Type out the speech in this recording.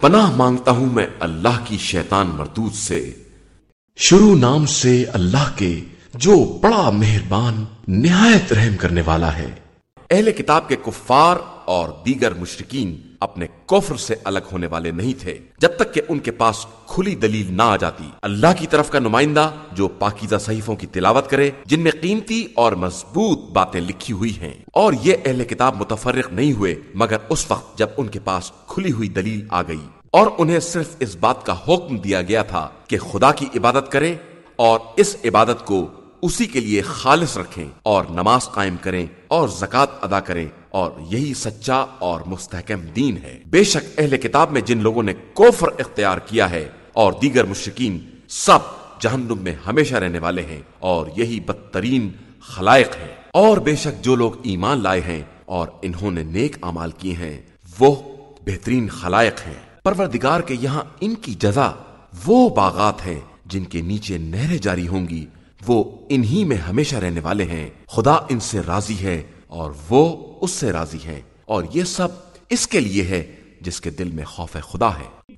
پناہ مانگتا ہوں میں اللہ کی شیطان مردود سے۔ شروع نام سے اللہ کے جو بڑا مہربان، نہایت رحم کرنے والا ہے۔ اہل کتاب کے کفار اور دیگر مشرقین اپنے کفر سے الگ ہونے والے نہیں تھے، جب تک کہ ان کے پاس کھلی دلیل نہ آ جاتی۔ اللہ کی طرف کا نمائندہ جو پاکیزہ صحیفوں کی تلاوت کرے، جن میں قیمتی اور مضبوط باتیں لکھی ہوئی ہیں۔ اور یہ اہل کتاب متفرق نہیں ہوئے، مگر اس وقت جب ان کے پاس کھلی ہوئی دلیل آ گئی۔ اور انہیں صرف اس بات کا حکم دیا گیا تھا کہ خدا کی عبادت کرے اور اس عبادت کو اسی کے لیے خالص رکھیں اور نماز قائم کریں اور زکات ادا کریں۔ اور یہی سچا اور مستحکم دین ہے۔ بے شک اہل کتاب میں جن لوگوں نے کوفر اختیار کیا ہے اور دیگر مشرقین سب جہنم میں ہمیشہ رہنے والے ہیں اور یہی بدترین خلائق ہے اور بے شک جو لوگ ایمان لائے ہیں اور انہوں نے نیک امال کیے ہیں، وہ بہترین خلائق ہیں۔ پروردگار کے یہاں ان کی جزا وہ باغات ہیں جن کے نیچے نہریں جاری ہوں گی۔ وہ انہی میں ہمیشہ رہنے والے ہیں۔ خدا ان سے راضی ہے اور وہ اس سے راضی ہے اور یہ سب اس کے لیے ہے جس کے دل میں خوف خدا ہے۔